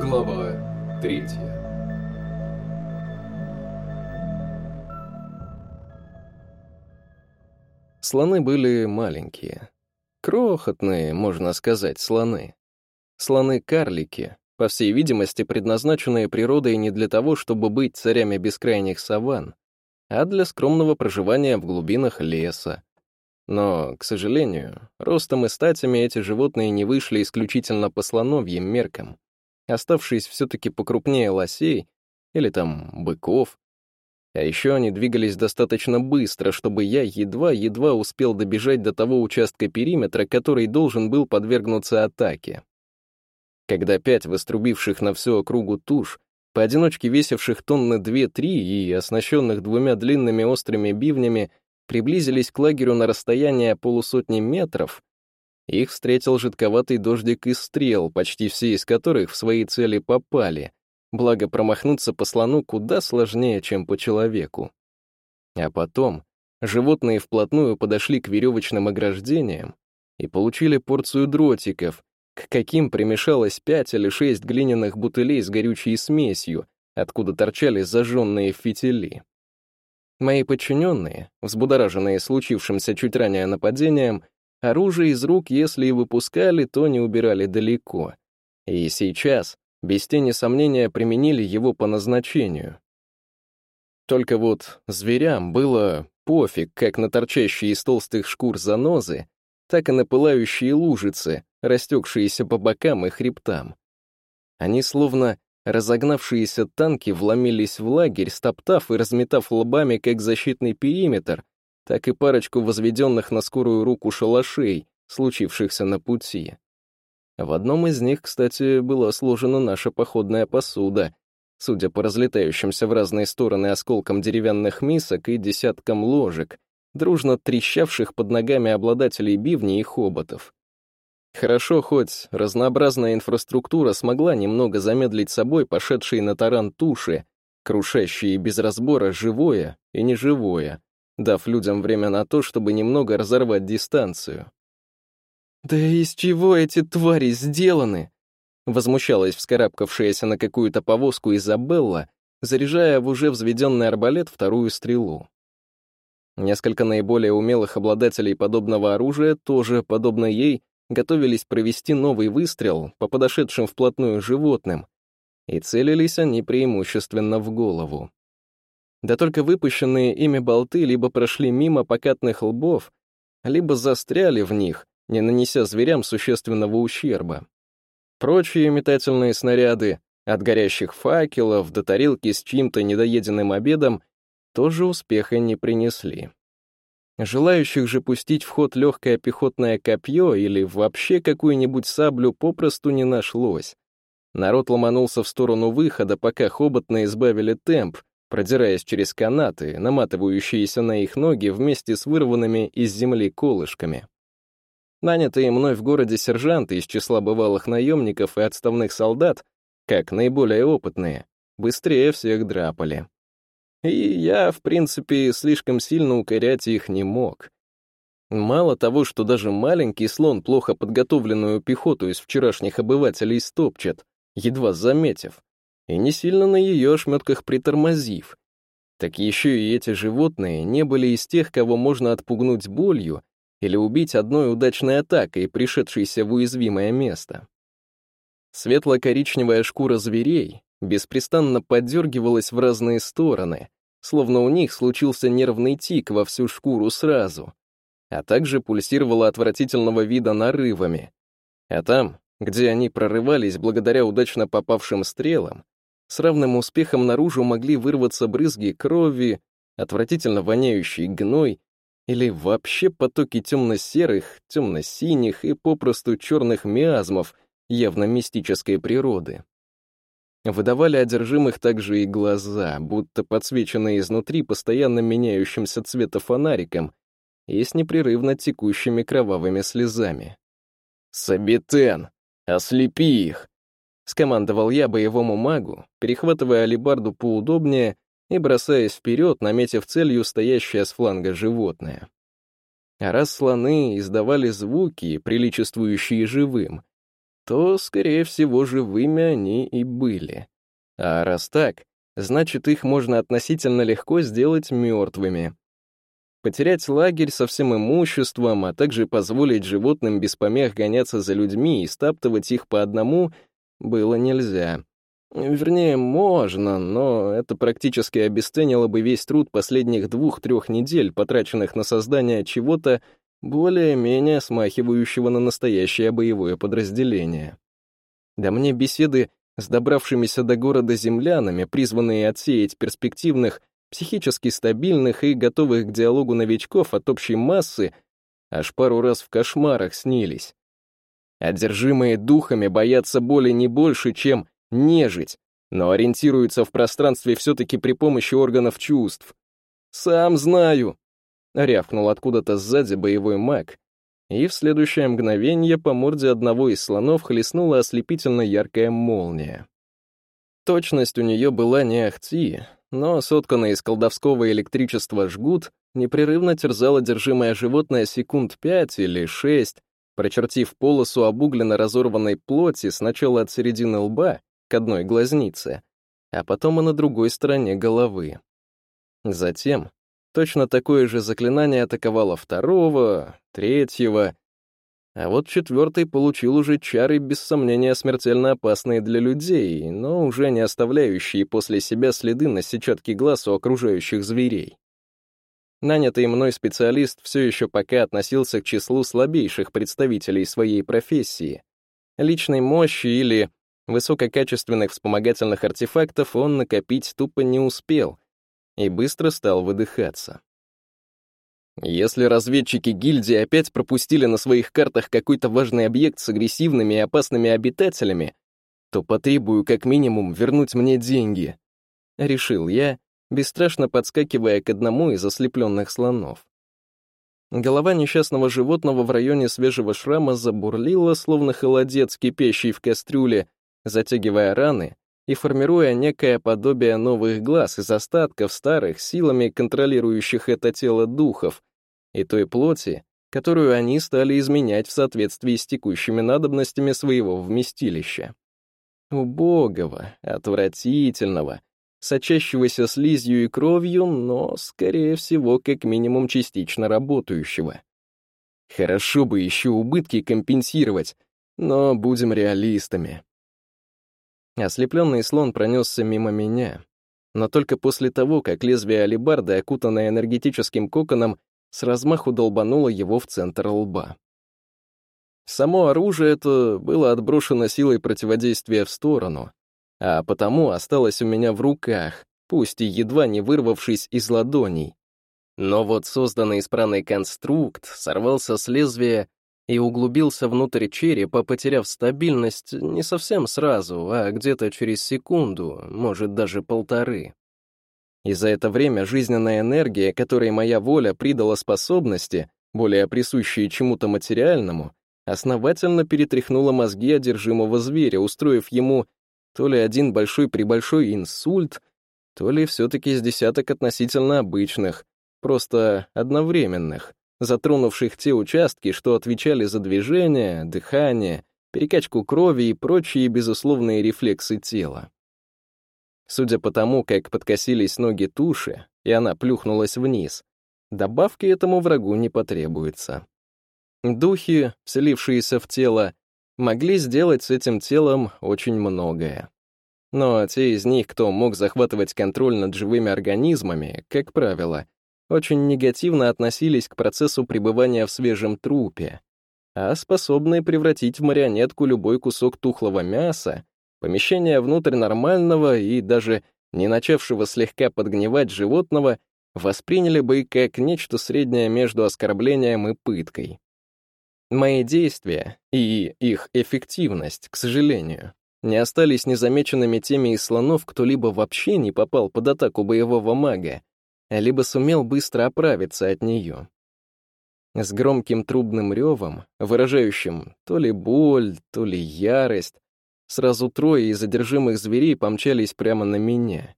Глава третья. Слоны были маленькие. Крохотные, можно сказать, слоны. Слоны-карлики, по всей видимости, предназначенные природой не для того, чтобы быть царями бескрайних саванн, а для скромного проживания в глубинах леса. Но, к сожалению, ростом и статями эти животные не вышли исключительно по слоновьим меркам оставшись все-таки покрупнее лосей или там быков. А еще они двигались достаточно быстро, чтобы я едва-едва успел добежать до того участка периметра, который должен был подвергнуться атаке. Когда пять вострубивших на всю округу туш, поодиночке весивших тонны 2-3 и оснащенных двумя длинными острыми бивнями, приблизились к лагерю на расстояние полусотни метров, их встретил жидковатый дождик из стрел, почти все из которых в свои цели попали, благо промахнуться по слону куда сложнее, чем по человеку. А потом животные вплотную подошли к веревочным ограждениям и получили порцию дротиков, к каким примешалось пять или шесть глиняных бутылей с горючей смесью, откуда торчали зажженные фитили. Мои подчиненные, взбудораженные случившимся чуть ранее нападением, Оружие из рук, если и выпускали, то не убирали далеко. И сейчас, без тени сомнения, применили его по назначению. Только вот зверям было пофиг как на торчащие из толстых шкур занозы, так и на пылающие лужицы, растекшиеся по бокам и хребтам. Они словно разогнавшиеся танки вломились в лагерь, стоптав и разметав лбами как защитный периметр, так и парочку возведенных на скорую руку шалашей, случившихся на пути. В одном из них, кстати, была сложена наша походная посуда, судя по разлетающимся в разные стороны осколкам деревянных мисок и десяткам ложек, дружно трещавших под ногами обладателей бивней и хоботов. Хорошо, хоть разнообразная инфраструктура смогла немного замедлить собой пошедшие на таран туши, крушащие без разбора живое и неживое, дав людям время на то, чтобы немного разорвать дистанцию. «Да из чего эти твари сделаны?» Возмущалась вскарабкавшаяся на какую-то повозку Изабелла, заряжая в уже взведенный арбалет вторую стрелу. Несколько наиболее умелых обладателей подобного оружия тоже, подобно ей, готовились провести новый выстрел по подошедшим вплотную животным, и целились они преимущественно в голову. Да только выпущенные ими болты либо прошли мимо покатных лбов, либо застряли в них, не нанеся зверям существенного ущерба. Прочие метательные снаряды, от горящих факелов до тарелки с чьим-то недоеденным обедом, тоже успеха не принесли. Желающих же пустить в ход легкое пехотное копье или вообще какую-нибудь саблю попросту не нашлось. Народ ломанулся в сторону выхода, пока хоботно избавили темп, продираясь через канаты, наматывающиеся на их ноги вместе с вырванными из земли колышками. Нанятые мной в городе сержанты из числа бывалых наемников и отставных солдат, как наиболее опытные, быстрее всех драпали. И я, в принципе, слишком сильно укорять их не мог. Мало того, что даже маленький слон плохо подготовленную пехоту из вчерашних обывателей стопчет, едва заметив, и не сильно на ее ошметках притормозив. Так еще и эти животные не были из тех, кого можно отпугнуть болью или убить одной удачной атакой, пришедшейся в уязвимое место. Светло-коричневая шкура зверей беспрестанно подергивалась в разные стороны, словно у них случился нервный тик во всю шкуру сразу, а также пульсировала отвратительного вида нарывами. А там, где они прорывались благодаря удачно попавшим стрелам, с равным успехом наружу могли вырваться брызги крови, отвратительно воняющий гной или вообще потоки темно-серых, темно-синих и попросту черных миазмов явно мистической природы. Выдавали одержимых также и глаза, будто подсвеченные изнутри постоянно меняющимся цвета фонариком и с непрерывно текущими кровавыми слезами. «Сабитен! Ослепи их!» Скомандовал я боевому магу, перехватывая алибарду поудобнее и бросаясь вперед, наметив целью стоящее с фланга животное. А раз слоны издавали звуки, приличествующие живым, то, скорее всего, живыми они и были. А раз так, значит, их можно относительно легко сделать мертвыми. Потерять лагерь со всем имуществом, а также позволить животным без помех гоняться за людьми и стаптывать их по одному было нельзя. Вернее, можно, но это практически обесценило бы весь труд последних двух-трех недель, потраченных на создание чего-то более-менее смахивающего на настоящее боевое подразделение. Да мне беседы с добравшимися до города землянами, призванные отсеять перспективных, психически стабильных и готовых к диалогу новичков от общей массы, аж пару раз в кошмарах снились. Одержимые духами боятся боли не больше, чем нежить, но ориентируются в пространстве все-таки при помощи органов чувств. «Сам знаю», — рявкнул откуда-то сзади боевой маг, и в следующее мгновение по морде одного из слонов хлестнула ослепительно яркая молния. Точность у нее была не ахти, но сотканный из колдовского электричества жгут непрерывно терзал одержимое животное секунд пять или шесть, прочертив полосу обугленно разорванной плоти сначала от середины лба, к одной глазнице, а потом и на другой стороне головы. Затем точно такое же заклинание атаковало второго, третьего, а вот четвертый получил уже чары, без сомнения, смертельно опасные для людей, но уже не оставляющие после себя следы на сетчатке глаз у окружающих зверей. Нанятый мной специалист все еще пока относился к числу слабейших представителей своей профессии. Личной мощи или Высококачественных вспомогательных артефактов он накопить тупо не успел и быстро стал выдыхаться. Если разведчики гильдии опять пропустили на своих картах какой-то важный объект с агрессивными и опасными обитателями, то потребую как минимум вернуть мне деньги. Решил я, бесстрашно подскакивая к одному из ослепленных слонов. Голова несчастного животного в районе свежего шрама забурлила, словно холодец, кипящий в кастрюле, затягивая раны и формируя некое подобие новых глаз из остатков старых, силами контролирующих это тело духов, и той плоти, которую они стали изменять в соответствии с текущими надобностями своего вместилища. Убогого, отвратительного, сочащегося слизью и кровью, но, скорее всего, как минимум частично работающего. Хорошо бы еще убытки компенсировать, но будем реалистами. Ослепленный слон пронесся мимо меня, но только после того, как лезвие алебарды, окутанное энергетическим коконом, с размаху долбануло его в центр лба. Само оружие это было отброшено силой противодействия в сторону, а потому осталось у меня в руках, пусть и едва не вырвавшись из ладоней. Но вот созданный исправный конструкт сорвался с лезвия и углубился внутрь черепа, потеряв стабильность не совсем сразу, а где-то через секунду, может, даже полторы. И за это время жизненная энергия, которой моя воля придала способности, более присущие чему-то материальному, основательно перетряхнула мозги одержимого зверя, устроив ему то ли один большой-пребольшой инсульт, то ли все-таки с десяток относительно обычных, просто одновременных, затронувших те участки, что отвечали за движение, дыхание, перекачку крови и прочие безусловные рефлексы тела. Судя по тому, как подкосились ноги туши, и она плюхнулась вниз, добавки этому врагу не потребуется. Духи, вселившиеся в тело, могли сделать с этим телом очень многое. Но те из них, кто мог захватывать контроль над живыми организмами, как правило, очень негативно относились к процессу пребывания в свежем трупе, а способные превратить в марионетку любой кусок тухлого мяса, помещение внутрь нормального и даже не начавшего слегка подгнивать животного восприняли бы как нечто среднее между оскорблением и пыткой. Мои действия и их эффективность, к сожалению, не остались незамеченными теми из слонов, кто либо вообще не попал под атаку боевого мага, либо сумел быстро оправиться от нее. С громким трубным ревом, выражающим то ли боль, то ли ярость, сразу трое из задержимых зверей помчались прямо на меня.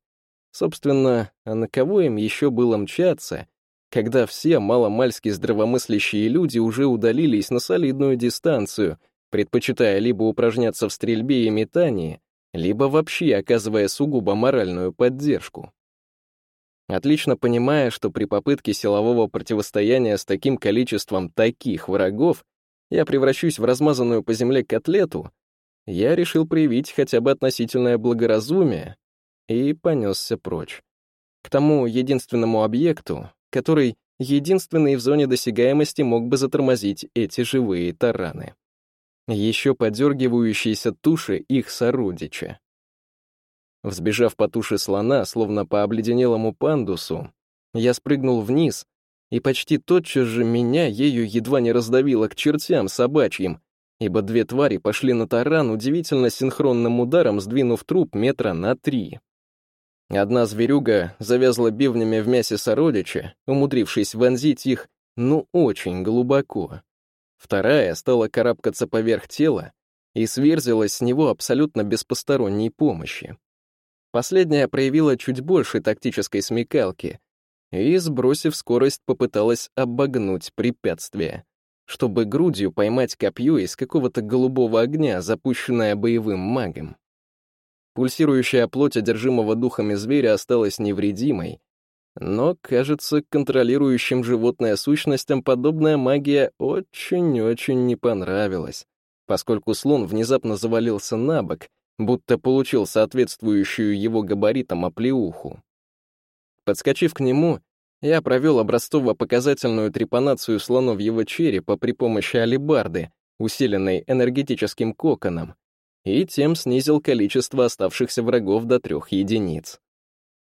Собственно, а на кого им еще было мчаться, когда все маломальски здравомыслящие люди уже удалились на солидную дистанцию, предпочитая либо упражняться в стрельбе и метании, либо вообще оказывая сугубо моральную поддержку. Отлично понимая, что при попытке силового противостояния с таким количеством таких врагов я превращусь в размазанную по земле котлету, я решил проявить хотя бы относительное благоразумие и понесся прочь. К тому единственному объекту, который единственный в зоне досягаемости мог бы затормозить эти живые тараны. Еще подергивающиеся туши их сородича. Взбежав по туше слона, словно по обледенелому пандусу, я спрыгнул вниз, и почти тотчас же меня ею едва не раздавило к чертям собачьим, ибо две твари пошли на таран удивительно синхронным ударом, сдвинув труп метра на три. Одна зверюга завязла бивнями в мясе сородича, умудрившись вонзить их, ну, очень глубоко. Вторая стала карабкаться поверх тела и сверзилась с него абсолютно без посторонней помощи. Последняя проявила чуть больше тактической смекалки и, сбросив скорость, попыталась обогнуть препятствие, чтобы грудью поймать копье из какого-то голубого огня, запущенное боевым магом. Пульсирующая плоть одержимого духами зверя осталась невредимой, но, кажется, контролирующим животное сущностям подобная магия очень-очень не понравилась, поскольку слон внезапно завалился на бок, будто получил соответствующую его габаритам оплеуху. Подскочив к нему, я провел образцово-показательную трепанацию слоновьего черепа при помощи алебарды, усиленной энергетическим коконом, и тем снизил количество оставшихся врагов до трех единиц.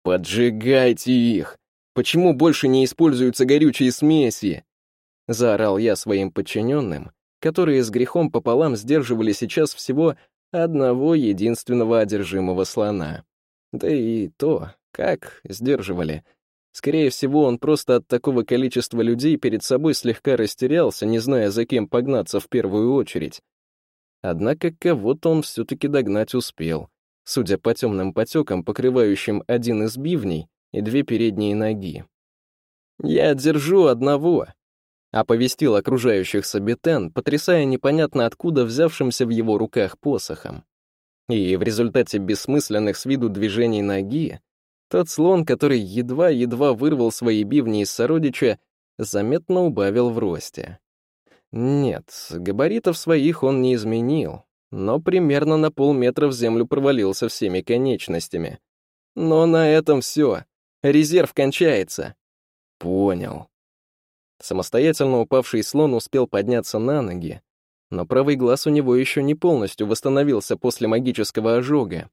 «Поджигайте их! Почему больше не используются горючие смеси?» Заорал я своим подчиненным, которые с грехом пополам сдерживали сейчас всего одного единственного одержимого слона. Да и то, как сдерживали. Скорее всего, он просто от такого количества людей перед собой слегка растерялся, не зная, за кем погнаться в первую очередь, Однако кого-то он все-таки догнать успел, судя по темным потекам, покрывающим один из бивней и две передние ноги. «Я держу одного», — оповестил окружающих Сабитен, потрясая непонятно откуда взявшимся в его руках посохом. И в результате бессмысленных с виду движений ноги, тот слон, который едва-едва вырвал свои бивни из сородича, заметно убавил в росте. Нет, габаритов своих он не изменил, но примерно на полметра в землю провалился всеми конечностями. Но на этом все. Резерв кончается. Понял. Самостоятельно упавший слон успел подняться на ноги, но правый глаз у него еще не полностью восстановился после магического ожога,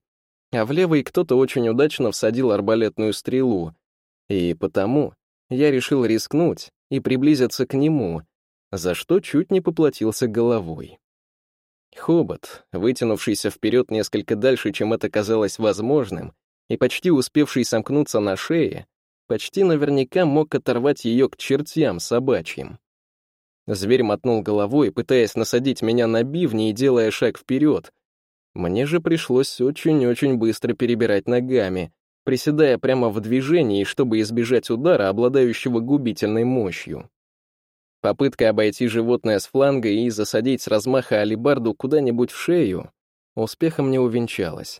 а в левый кто-то очень удачно всадил арбалетную стрелу, и потому я решил рискнуть и приблизиться к нему, за что чуть не поплатился головой. Хобот, вытянувшийся вперед несколько дальше, чем это казалось возможным, и почти успевший сомкнуться на шее, почти наверняка мог оторвать ее к чертям собачьим. Зверь мотнул головой, пытаясь насадить меня на бивни и делая шаг вперед. Мне же пришлось очень-очень быстро перебирать ногами, приседая прямо в движении, чтобы избежать удара, обладающего губительной мощью. Попытка обойти животное с фланга и засадить с размаха алибарду куда-нибудь в шею успехом не увенчалась.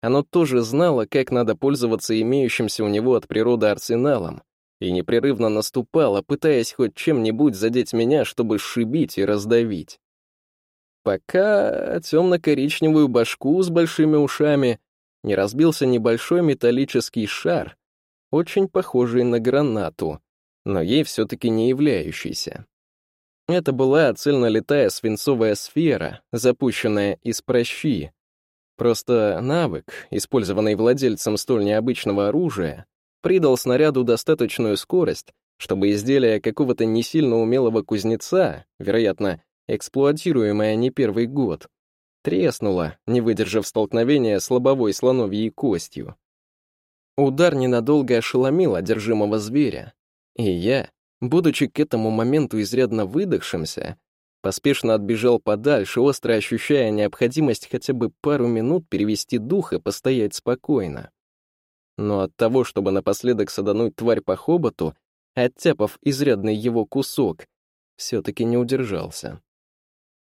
Оно тоже знало, как надо пользоваться имеющимся у него от природы арсеналом, и непрерывно наступало, пытаясь хоть чем-нибудь задеть меня, чтобы сшибить и раздавить. Пока темно-коричневую башку с большими ушами не разбился небольшой металлический шар, очень похожий на гранату, но ей все-таки не являющийся. Это была цельнолетая свинцовая сфера, запущенная из прощи. Просто навык, использованный владельцем столь необычного оружия, придал снаряду достаточную скорость, чтобы изделие какого-то не сильно умелого кузнеца, вероятно, эксплуатируемое не первый год, треснуло, не выдержав столкновения с лобовой слоновьей костью. Удар ненадолго ошеломил одержимого зверя, и я, будучи к этому моменту изрядно выдохшимся, поспешно отбежал подальше, остро ощущая необходимость хотя бы пару минут перевести дух и постоять спокойно. Но от того, чтобы напоследок садануть тварь по хоботу, оттяпав изрядный его кусок, все-таки не удержался.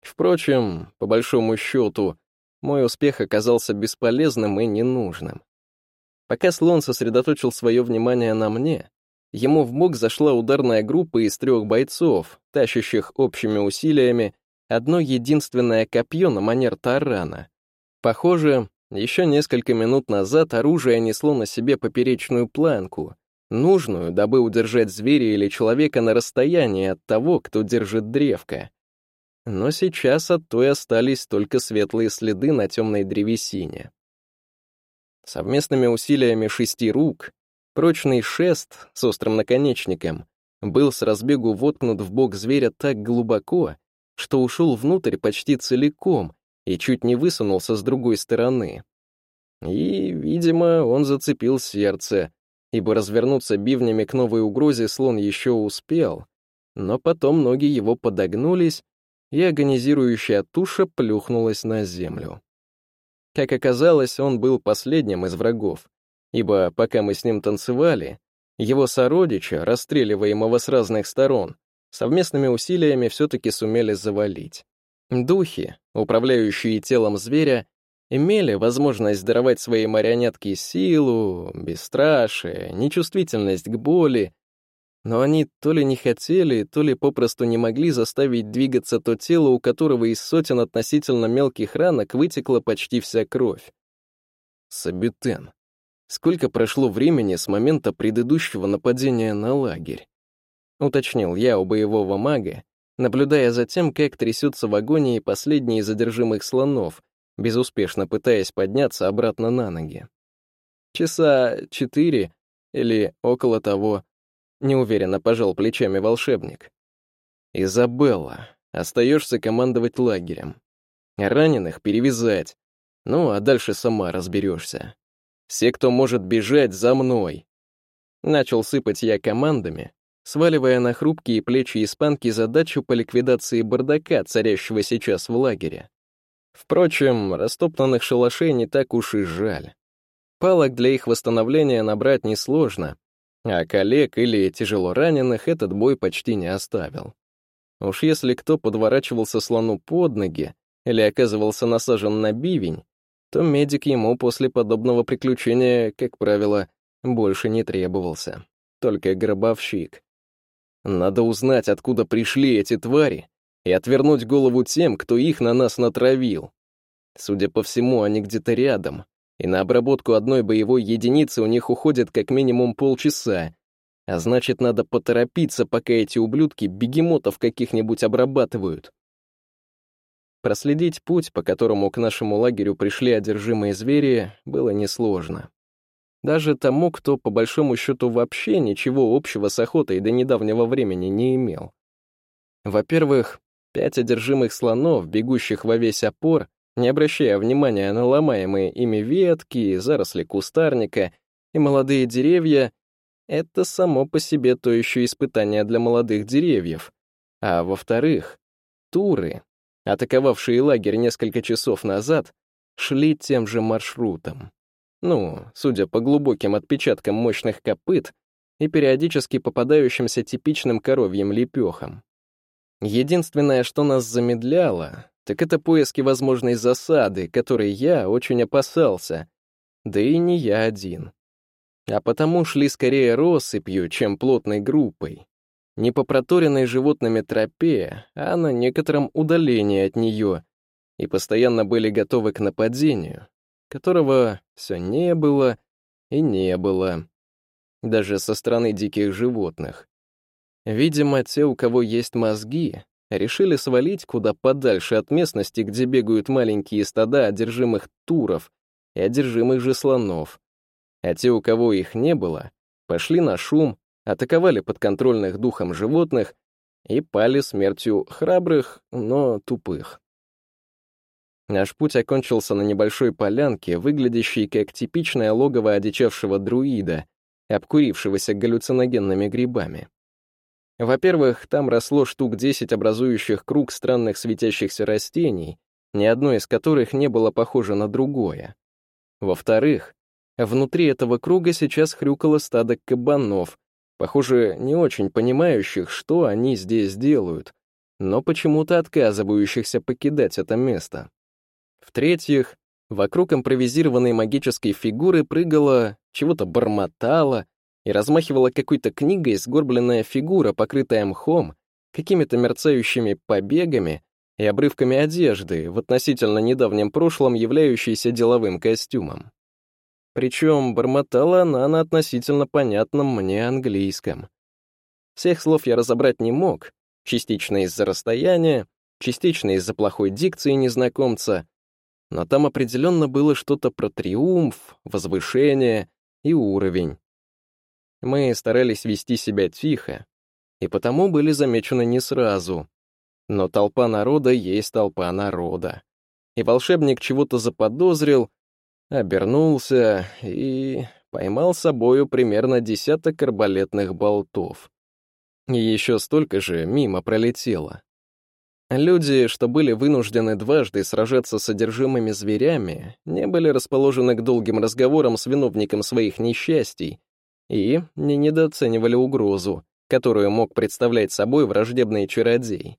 Впрочем, по большому счету, мой успех оказался бесполезным и ненужным. Пока слон сосредоточил свое внимание на мне, ему в бок зашла ударная группа из трех бойцов, тащащих общими усилиями одно единственное копье на манер тарана. Похоже, еще несколько минут назад оружие несло на себе поперечную планку, нужную, дабы удержать зверя или человека на расстоянии от того, кто держит древко. Но сейчас от той остались только светлые следы на темной древесине. Совместными усилиями шести рук прочный шест с острым наконечником был с разбегу воткнут в бок зверя так глубоко, что ушел внутрь почти целиком и чуть не высунулся с другой стороны. И, видимо, он зацепил сердце, ибо развернуться бивнями к новой угрозе слон еще успел, но потом ноги его подогнулись, и агонизирующая туша плюхнулась на землю. Как оказалось, он был последним из врагов, ибо пока мы с ним танцевали, его сородича, расстреливаемого с разных сторон, совместными усилиями все-таки сумели завалить. Духи, управляющие телом зверя, имели возможность даровать своей марионетке силу, бесстрашие, нечувствительность к боли, но они то ли не хотели, то ли попросту не могли заставить двигаться то тело, у которого из сотен относительно мелких ранок вытекла почти вся кровь. Сабитен. Сколько прошло времени с момента предыдущего нападения на лагерь? Уточнил я у боевого мага, наблюдая за тем, как трясется в агонии последний задержимых слонов, безуспешно пытаясь подняться обратно на ноги. Часа четыре или около того, неуверенно пожал плечами волшебник. «Изабелла, остаешься командовать лагерем. Раненых перевязать. Ну, а дальше сама разберешься. Все, кто может бежать, за мной». Начал сыпать я командами, сваливая на хрупкие плечи испанки задачу по ликвидации бардака, царящего сейчас в лагере. Впрочем, растоптанных шалашей не так уж и жаль. Палок для их восстановления набрать несложно, а коллег или тяжело раненых этот бой почти не оставил. Уж если кто подворачивался слону под ноги или оказывался насажен на бивень, то медик ему после подобного приключения, как правило, больше не требовался. Только гробовщик. Надо узнать, откуда пришли эти твари, и отвернуть голову тем, кто их на нас натравил. Судя по всему, они где-то рядом, и на обработку одной боевой единицы у них уходит как минимум полчаса, а значит, надо поторопиться, пока эти ублюдки бегемотов каких-нибудь обрабатывают. Проследить путь, по которому к нашему лагерю пришли одержимые звери, было несложно. Даже тому, кто, по большому счету, вообще ничего общего с охотой до недавнего времени не имел. Во-первых, пять одержимых слонов, бегущих во весь опор, не обращая внимания на ломаемые ими ветки, заросли кустарника и молодые деревья, это само по себе то еще испытание для молодых деревьев. А во-вторых, туры, атаковавшие лагерь несколько часов назад, шли тем же маршрутом. Ну, судя по глубоким отпечаткам мощных копыт и периодически попадающимся типичным коровьим лепехам. Единственное, что нас замедляло, так это поиски возможной засады, которой я очень опасался. Да и не я один. А потому шли скорее россыпью, чем плотной группой. Не по проторенной животными тропе, а на некотором удалении от нее, и постоянно были готовы к нападению, которого все не было и не было. Даже со стороны диких животных. Видимо, те, у кого есть мозги, решили свалить куда подальше от местности, где бегают маленькие стада одержимых туров и одержимых же слонов. А те, у кого их не было, пошли на шум, атаковали подконтрольных духом животных и пали смертью храбрых, но тупых. Наш путь окончился на небольшой полянке, выглядящей как типичное логово одичавшего друида, обкурившегося галлюциногенными грибами. Во-первых, там росло штук 10 образующих круг странных светящихся растений, ни одно из которых не было похоже на другое. Во-вторых, внутри этого круга сейчас хрюкало стадо кабанов, похоже, не очень понимающих, что они здесь делают, но почему-то отказывающихся покидать это место. В-третьих, вокруг импровизированной магической фигуры прыгала, чего-то бормотала и размахивала какой-то книгой сгорбленная фигура, покрытая мхом, какими-то мерцающими побегами и обрывками одежды, в относительно недавнем прошлом являющейся деловым костюмом. Причем бормотала она на относительно понятном мне английском. Всех слов я разобрать не мог, частично из-за расстояния, частично из-за плохой дикции незнакомца, но там определенно было что-то про триумф, возвышение и уровень. Мы старались вести себя тихо, и потому были замечены не сразу. Но толпа народа есть толпа народа. И волшебник чего-то заподозрил, обернулся и поймал собою примерно десяток арбалетных болтов. Еще столько же мимо пролетело. Люди, что были вынуждены дважды сражаться с содержимыми зверями, не были расположены к долгим разговорам с виновником своих несчастий и не недооценивали угрозу, которую мог представлять собой враждебный чародей.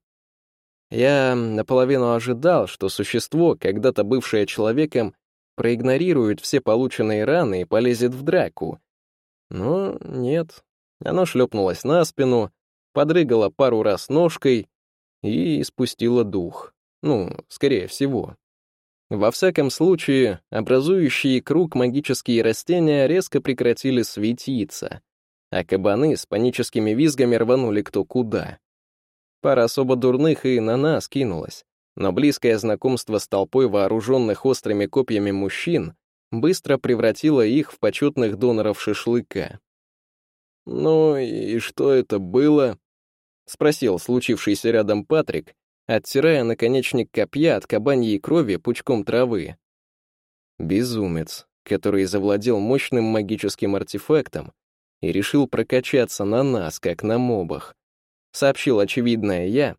Я наполовину ожидал, что существо, когда-то бывшее человеком, проигнорирует все полученные раны и полезет в драку. Но нет. Оно шлепнулось на спину, подрыгало пару раз ножкой и испустило дух. Ну, скорее всего. Во всяком случае, образующие круг магические растения резко прекратили светиться, а кабаны с паническими визгами рванули кто куда. Пара особо дурных и на нас кинулась, но близкое знакомство с толпой вооруженных острыми копьями мужчин быстро превратило их в почетных доноров шашлыка. «Ну и что это было?» — спросил случившийся рядом Патрик, оттирая наконечник копья от кабаньей крови пучком травы. Безумец, который завладел мощным магическим артефактом и решил прокачаться на нас, как на мобах, сообщил очевидное я,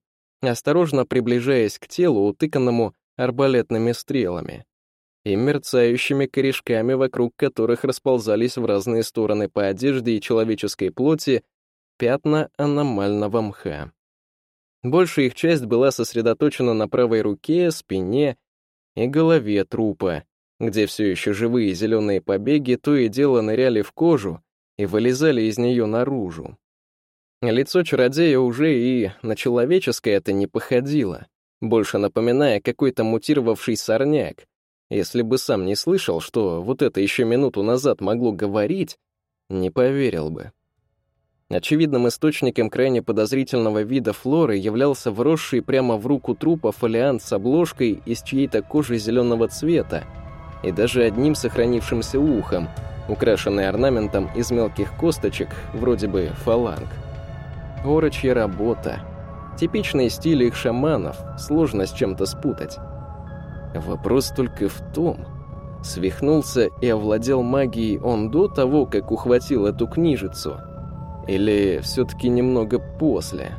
осторожно приближаясь к телу, утыканному арбалетными стрелами и мерцающими корешками, вокруг которых расползались в разные стороны по одежде и человеческой плоти пятна аномального мха. Большая их часть была сосредоточена на правой руке, спине и голове трупа, где все еще живые зеленые побеги то и дело ныряли в кожу и вылезали из нее наружу. Лицо чародея уже и на человеческое это не походило, больше напоминая какой-то мутировавший сорняк. Если бы сам не слышал, что вот это еще минуту назад могло говорить, не поверил бы. Очевидным источником крайне подозрительного вида флоры являлся вросший прямо в руку трупа фолиант с обложкой из чьей-то кожи зеленого цвета и даже одним сохранившимся ухом, украшенный орнаментом из мелких косточек, вроде бы фаланг. Орочья работа. Типичный стиль их шаманов, сложно с чем-то спутать. Вопрос только в том, свихнулся и овладел магией он до того, как ухватил эту книжицу, или все-таки немного после.